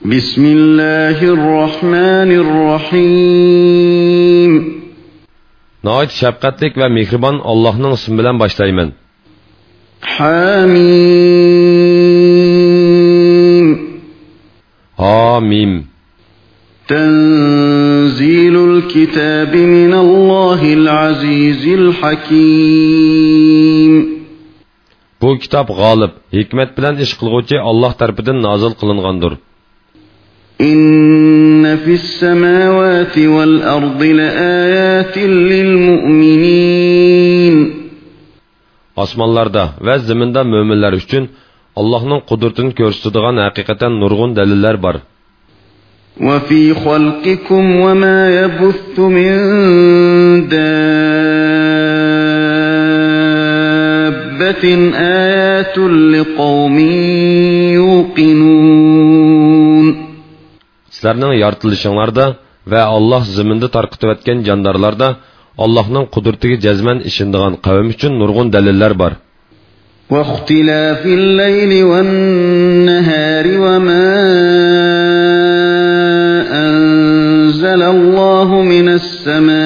بسم الله الرحمن الرحيم Nəhayət şəfqətlik və mehriban Allah'ın ismi bilan başlayman. حميم Hamim. تنزيل الكتاب من الله العزيز الحكيم Bu kitap g'olib, hikmat bilan ish qilguvchi Alloh tarafidan nozil qilingandir. إن في السماوات والأرض لآيات للمؤمنين Osmonlarda va zaminda mo'minlar uchun Allohning qudratini ko'rsatadigan haqiqatan nurg'un dalillar bor. وفي خلقكم وما يبث من دابة آيات لقوم يوقنون Sizlarning yoritilishinglarda va Alloh zaminda tarqitib o'tgan jandarlarda Allohning qudratiga jazman ishindigan qavm uchun nurg'un dalillar bor. واختلاف الليل والنهار وما أنزل الله من السماء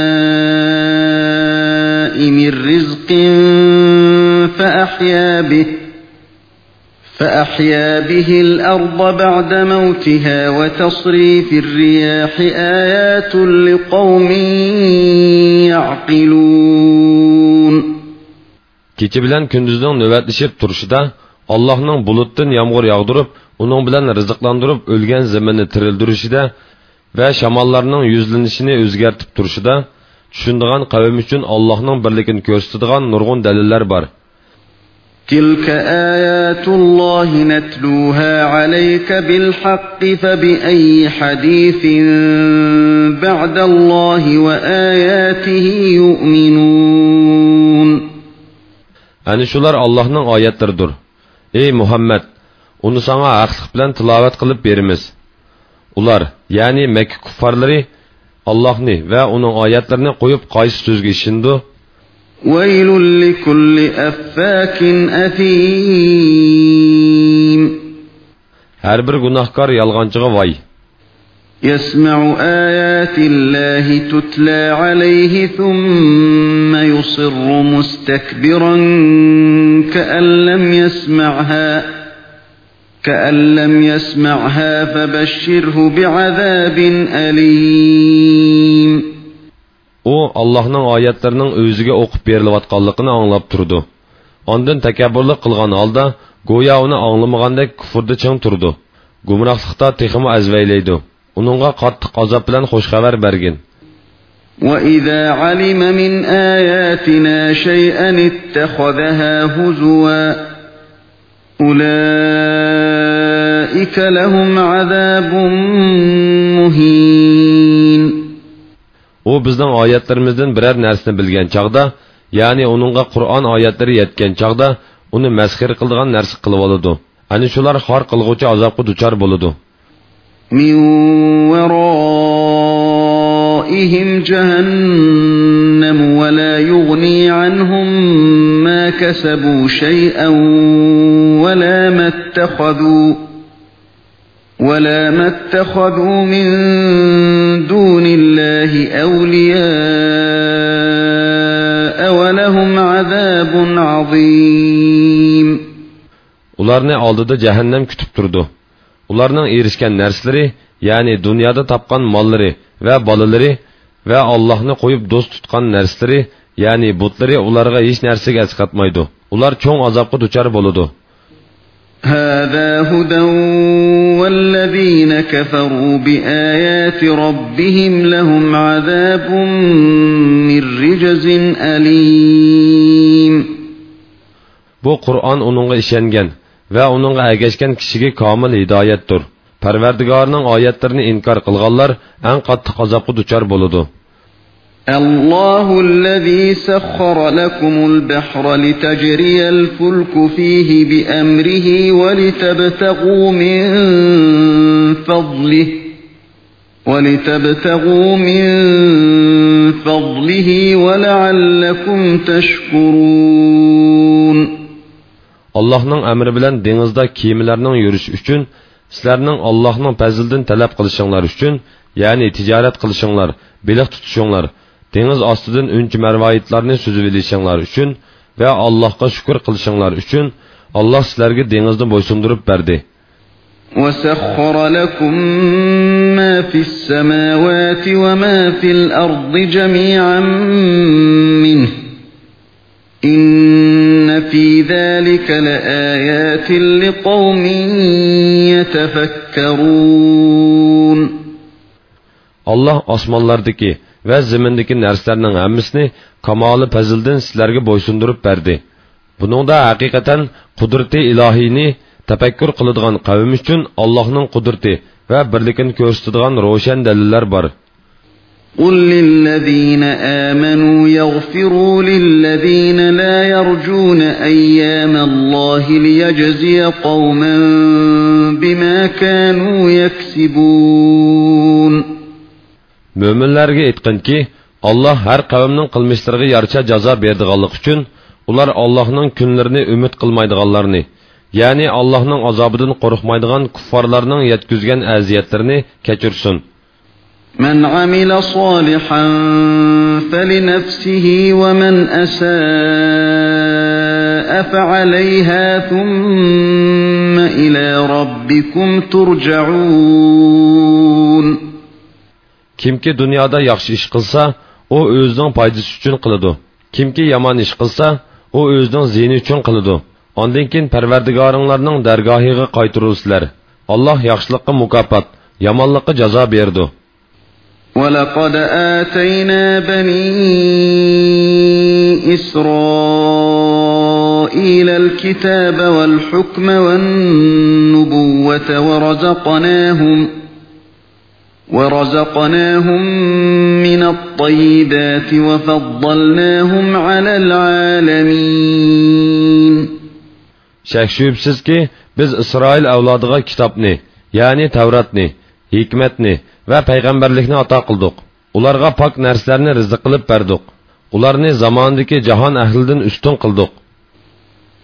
من رزق فأحيا به فأحيا به الأرض بعد موتها وتصريف الرياح آيات لقوم يعقلون Kecha bilan kunduzning navbatlashib turishida Allohning bulutdan yomg'ir yog'dirib, uning bilan rizqlantirib o'lgan zaminni tirildirishida va shamollarning yuzlanishini o'zgartib turishida tushundigan qavm uchun Allohning birligini ko'rsatadigan nurg'un dalillar bor. تلك آيات الله نتلوها عليك بالحق فبأي حديث بعد الله وآياته يؤمنون Ani shular Allohning oyatlaridir. Ey Muhammad, uni sana haqliq bilan tilovat qilib beramiz. Ular, ya'ni Makka kuffarlari Allohni va uning oyatlarini qo'yib qaysi so'zga ishindi? ويل لكل أفاك أثيم Har bir gunohkor yolg'onchiga voy. يسمع آيات الله تتلى عليه ثم يصر مستكبرا كأن لم يسمعها كأن لم يسمعها فبشره بعذاب أليم U Allohning oyatlarining o'ziga o'qib berilayotganligini anglab turdi. Ondan takabburlik qilgan holda go'yo uni anglamagandek kufrda ching turdi. Gumrohlikda texmi azvaylaydi. Uningga qattiq azob bilan xush xabar bergin. وإذا علم من آياتنا شيئا اتخذها هزوا أولئك لهم عذاب مهين U bizning oyatlarimizdan biror narsani bilgan chaqda, ya'ni uningga Qur'on oyatlari yetgan chaqda uni masxir qiladigan narsa qilib oladi. Ani shular xor qilguvchi azobga duchor bo'ladi. من ورائهم جهنم ولا يغني عنهم ما كسبوا شيئا ولا ما اتخذوا ولا ما اتخذوا من دون الله أولياء ولهم عذاب عظيم Ularni oldida jahannam kutib turdi. Ularning erishgan narsalari, ya'ni dunyoda topgan mollari va bolalari va Allohni qo'yib do'st tutgan narsalari, ya'ni butlari ularga hech narsaga asqatmaydi. Ular cho'ng azobga duchor bo'ladi. هذا هدى والذين كفروا بآيات ربهم لهم عذاب من رجز أليم Bu Qur'on uningga ishongan va uningga agashgan kishiga komil hidoyatdir. Parvardigorning oyatlarini inkor qilganlar eng qattiq azobga duchor bo'ladi. الله الذي سخر لكم البحر لتجري الفلك فيه بأمره ولتبتغوا من فضله ولتبتغوا من فضله ولعلكم تشكرون Allohning amri bilan dengizda kemalarning yurishi uchun sizlarning allohning fazlidan talab qilishinglar uchun ya'ni tijorat qilishinglar beliq tutishinglar dengiz ostidan unchi marvoyitlarni suzib ilishinglar uchun va allohga shukur qilishinglar uchun alloh sizlarga dengizni bo'ysundirib berdi وسخر لكم ما في السماوات وما في الأرض جميعا منه إن في ذلك لآيات لقوم يتفكرون الله osmonlardagi va zimindagi narsalarning hammasini kamoli fazildan sizlarga bo'ysundirib berdi buningda haqiqatan qudrati ilohiyni tafakkur qiladigan qavm uchun allohning qudrati va birligini ko'rsatadigan ro'shan dalillar bor قل للذين آمنوا يغفروا للذين لا يرجون أيام الله ليجزي قوما بما كانوا يكسبون mo'minlarga aytqinki alloh har qavmning qilmishlariga yarcha jazo beradiganlik uchun ular allohning kunlarini umid qilmaydiganlarni ya'ni allohning azobidan qo'rqmaydigan kuffarlarning yetkazgan aziyatlarini kechirsin من عمل صالحا فلنفسه ومن أساء فعليها ثم إلى ربكم ترجعون Kimki dunyoda yaxshi ish qilsa, u o'zining foydasi uchun qiladi. Kimki yomon ish qilsa, u o'zining ziyni uchun qiladi. Ondan keyin Parvardigoringlarning dargohiga qaytirilsizlar. Alloh yaxshilikqa mukofot, yomonlikqa jazo berdi. ولقد آتينا بني إسرائيل الكتاب والحكم والنبوة ورزقناهم ورزقناهم من الطيبات وفضلناهم على العالمين shak shubsizki biz isroil avlodiga kitobni ya'ni tavratni hikmatni va payg'ambarlikni ato qildik ularga pok narsalarni rizq qilib berdik ularni zamondagi jahon ahlidan ustun qildik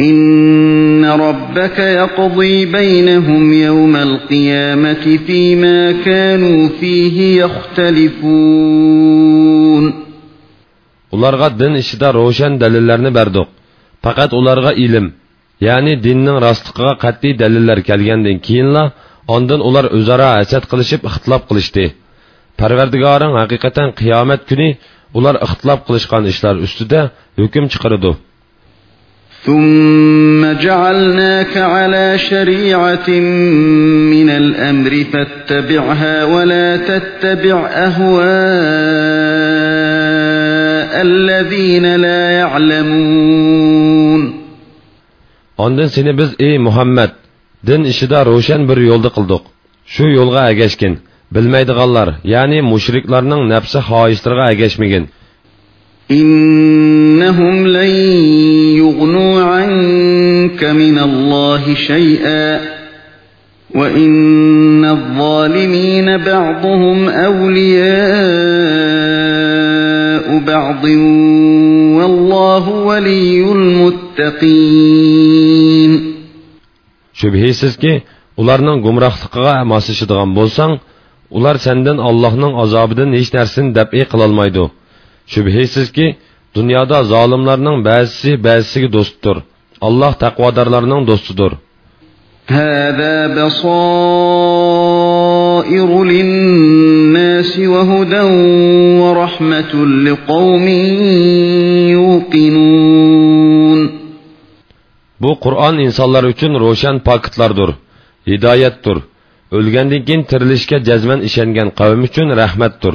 إن ربك يقضي بينهم يوم القيامة فيما كانوا فيه يختلفون ularga din ishida ro'shan dalillarni berdik faqat ularga ilm ya'ni dinning rostligiga qat'iy dalillar kelgandan keyinla ondan ular o'zaro hasad qilishib ixtilof qilishdi parvardigoring haqiqatan qiyomat kuni ular ixtilof qilishgan ishlar ustida hukm chiqaradi ثم جعلناك على شريعة من الأمر فاتبعها ولا تتبع أهواء الذين لا يعلمون Ondan seni biz ey Muhammad din ishida ro'shan bir yo'lda qildik. Shu yo'lga agashgin. Bilmaydiganlar, ya'ni mushriklarning nafsi xohishlariga agashmagin. إنهم لن يغنوا عنك من الله شيئا وإن الظالمين بعضهم أولياء بعض والله ولي المتقين Shubhisizki, ularning gumrohligiga moslashadigan bo'lsang, ular sendan Allohning azobidan hech narsani dab'i qilolmaydi. Shubhisizki, dunyoda zolimlarning ba'zisi ba'zisiga do'stdir. Alloh taqvodorlarning do'stidir. هذا بصائر للناس وهدى ورحمة لقوم يوقنون Bu Qur'on insonlar uchun ro'shan paketlardir, hidoyatdir. O'lgandan keyin tirilishga jazman ishongan qavm uchun rahmatdir.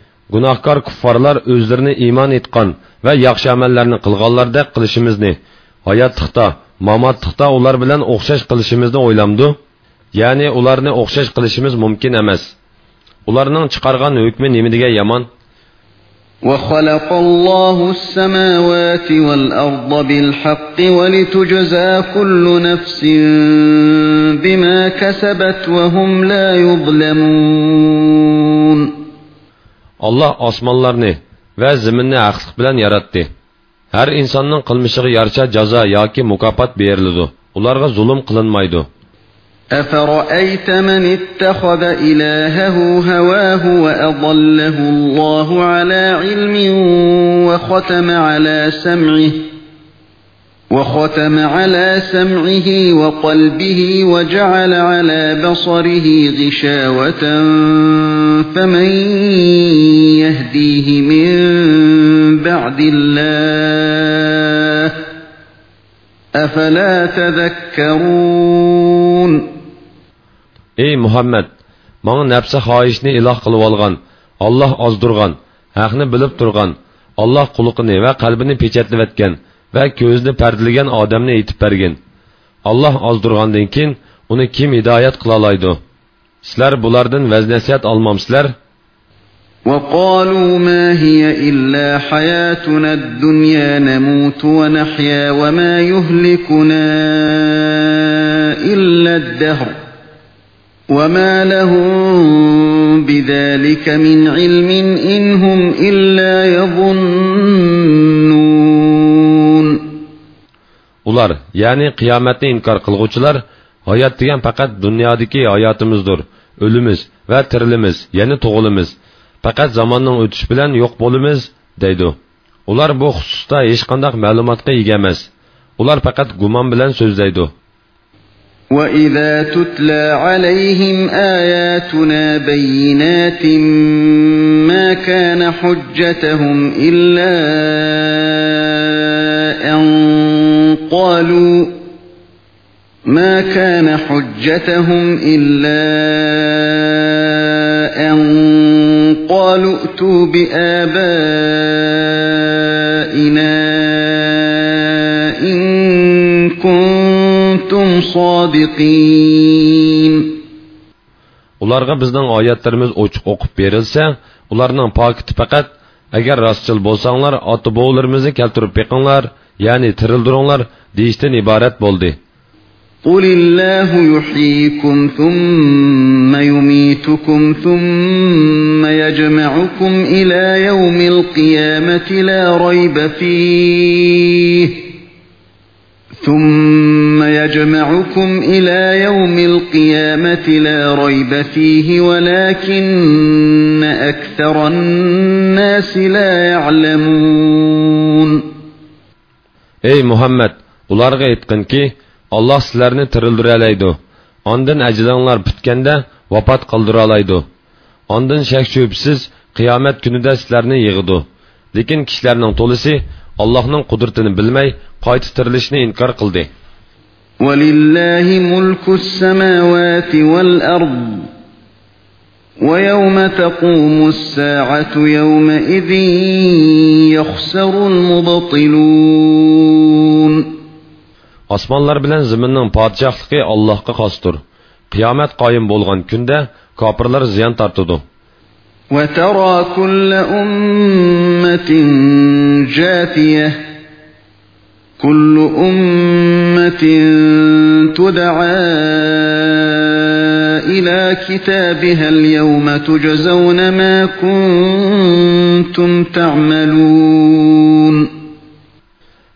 gunohkor kuffarlar o'zlarini iymon etgan va yaxshi amallarni qilganlardek qilishimizni hayotliqda mamotliqda ular bilan o'xshash qilishimizni o'ylamdi ya'ni ularni o'xshash qilishimiz mumkin emas ularning chiqargan hukmi nima degan yomon وخلق الله السماوات والأرض بالحق ولتجزى كل نفس بما كسبت وهم لا يظلمون alloh osmonlarni va zaminni haqliq bilan yaratdi har insonning qilmishiga yarasha jazo yoki mukofot beriladi ularga zulm qilinmaydi أفرأيت من اتخذ إلهه هواه وأضله الله على علم وختم على سمعه وختم على سمعه وقلبه وجعل على بصره غشاوة فمن يهديه من بعد الله أفلا تذكرون ey muhammad manga nafsi xohishni iloh qilib olgan olloh ozdirgan haqni bilib turgan olloh quluqini va qalbini pechatlayotgan va ko'zni pardilagan odamni aytib bergin olloh ozdirgandan keyin uni kim hidoyat qila oladi sizlar bulardan vaz nasihat olmamsizlar وقالوا ما هي إلا حياتنا الدنيا نموت ونحيا وما يهلكنا إلا الدهر وما لهم بذلك من علم إن هم إلا يظنون ular ya'ni qiyomatni inkor qilg'uvchilar hayot degan faqat dunyodagi hayotimizdir o'limiz va tirilimiz ya'ni tug'ilimiz faqat zamonning o'tishi bilan yo'q bo'limiz deydi ular bu xususda hech qanday ma'lumotga ega emas ular faqat gumon bilan so'zlaydi وَإِذَا تُتْلَى عَلَيْهِمْ آيَاتُنَا بَيِّنَاتٍ مَا كَانَ حُجَّتَهُمْ إِلَّا ما كان حجتهم إلا أن قالوا ائتوا بآبائنا إن كنتم صادقين ularga bizning oyatlarimiz ochiq o'qib berilsa ularning pokiti faqat agar rostchil bo'lsanglar ota bovlarimizni keltirib beqinglar ya'ni tirildiringlar deyishdan iborat bo'ldi قل الله يحييكم ثم يميتكم ثم يجمعكم إلى يوم القيامة لا ريب فيه ثم يجمعكم إلى يوم القيامة لا ريب فيه ولكن أكثر الناس لا يعلمون ey muhammad ularga aytqinki olloh sizlarni tirildiroladi ondin ajlinglar bitganda vafot qildiroladi ondin shak shubsiz qiyomat kunida sizlarni yig'idi lekin kishilarning to'lisi allohning qudratini bilmay qayta tirilishni inkor qildi ولله ملك السماوات والأرض ويوم تقوم الساعة يومئذ يخسر المبطلون osmonlar bilan zaminning podshohligi allohga xosdir qiyomat qoyim bo'lgan kunda kofirlar ziyon tortidi وترى كل أمة جاثية كل أمة تدعى إلى كتابها اليوم تجزون ما كنتم تعملون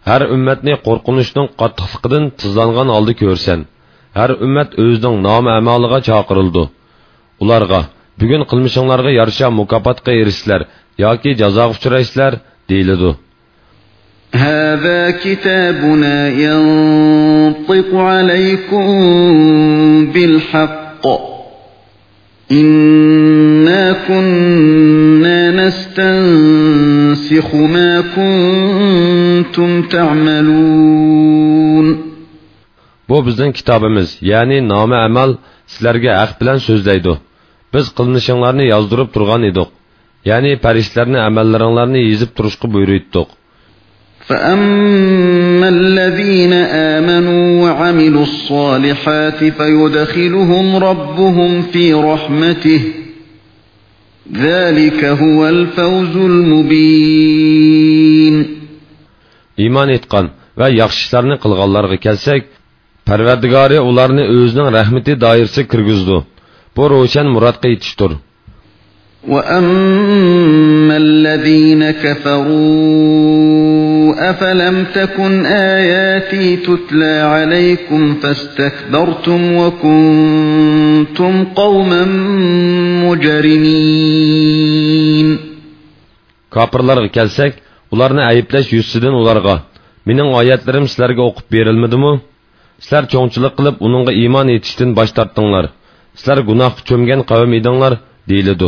har ummatni qo'rqinishning qattiqligidan tizlangan holda ko'rsan har ummat o'zining nomi amaliga chaqirildi ularga bugun qilmishinglarga yarasha mukofotga erishsizlar yoki jazoga uchraysizlar deyiladi هذا كتابنا ينطق عليكم بالحق إنا كنا نستنسخ ما كنتم تعملون Bu bizning kitobimiz, ya'ni nomi amal sizlarga haq bilan so'zlaydi. Biz qilmishinglarni yozdirib turgan edik. Ya'ni farishtalarni amallaringlarni yezib turishga buyurdik. فأما الذين آمنوا وعملوا الصالحات فيدخلهم ربهم في رحمته ذلك هو الفوز المبين. إيمان إتقان و يخشلارنين قلغالارغا كلسك پروردگاري اولارني اوزنان رحمتي دائرسي كرگزدو بو روشن مراد قيتشتور وَأَمَّا الَّذِينَ كفروا أفلم تكن آياتي تتلى عليكم فاستكبرتم وكنتم قوما مجرمين kofirlarga kelsak ularni ayiblash yuzidan ularga mening oyatlarim sizlarga o'qib berilmadimi sizlar cho'ngchilik qilib uningga iymon etishdan bosh tortdinglar sizlar gunohga cho'mgan qavm edinglar deyiladi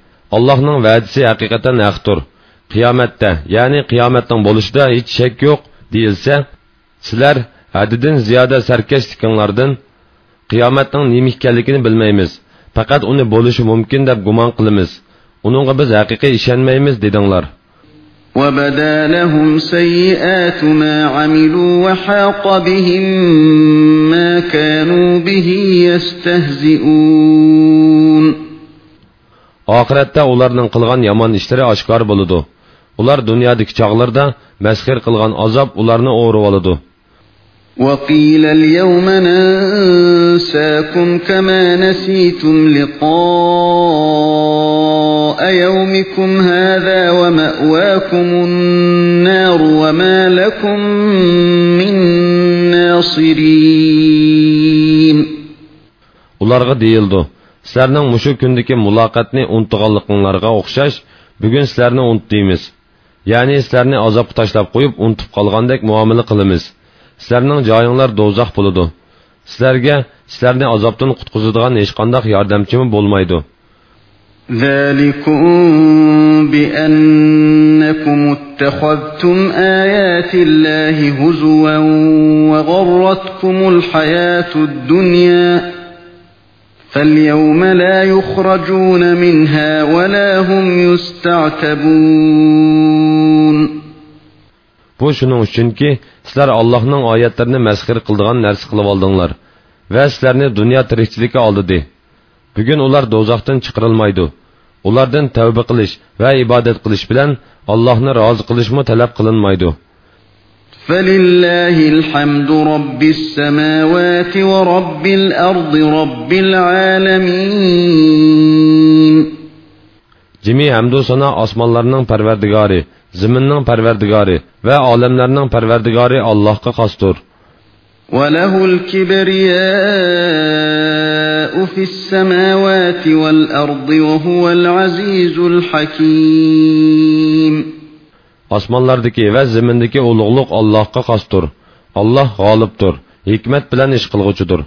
allohning va'disi haqiqatan haqdir qiyomatda ya'ni qiyomatning bo'lishida hech shak yo'q deyilsa sizlar haddidan ziyoda sarkashlikinglardan qiyomatning nima ekanligini bilmaymiz faqat uni bo'lishi mumkin deb gumon qilamiz uningga biz haqiqiy ishonmaymiz dedinglar وَبَدَا لَهُمْ سَيِّئَاتُ مَا عَمِلُوا وَحَاقَ بِهِم مَّا كَانُوا بِهِ يَسْتَهْزِئُونَ oxiratda ularning qilgan yomon ishlari oshkor bo'ladi ular dunyodagi chog'larda masxir qilgan azob ularni o'rib oladi وَقِيلَ الْيَوْمَ نَنسَاكُمْ كَمَا نَسِيتُمْ لِقَاءَ يَوْمِكُمْ هَذَا وَمَأْوَاكُمُ النَّارُ وَمَا لَكُمْ مِنْ نَاصِرِينَ ularga deyildi sizlarning mushu kundagi muloqotni unutganliklaringlarga o'xshash bugun sizlarni unutdiymiz ya'ni sizlarni azobga tashlab qo'yib unutib qolgandek muomala qilamiz sizlarning joyinglar do'zax bo'ladi sizlarga sizlarni azobdan qutqizadigan hech qanday yordamchimi bo'lmaydi ذلكم بأنكم اتخذتم آيات الله هزوا وغرتكم الحياة الدنيا فاليوم لا يخرجون منها ولا هم يستعتبون bu shuning uchunki sizlar allohning oyatlarini masxir qildigan narsa qilib oldinglar va sizlarni dunyo tirikchiligi oldidi bugun ular do'zaxdan chiqarilmaydi ulardan tavba qilish va ibodat qilish bilan allohni rozi qilishmi talab qilinmaydi فلله الحمد رب السماوات ورب الأرض رب العالمين جميع حمد سنا أسمالارنان پروردگاري زمينن پروردگاري و عالملارنان پروردگاري الله کا وله الكبرياء في السماوات والأرض وهو العزيز الحكيم osmonlardagi va zimindagi ulug'liq allohga xosdir. Alloh g'olibdir. Hikmat bilan ish qilg'uchidir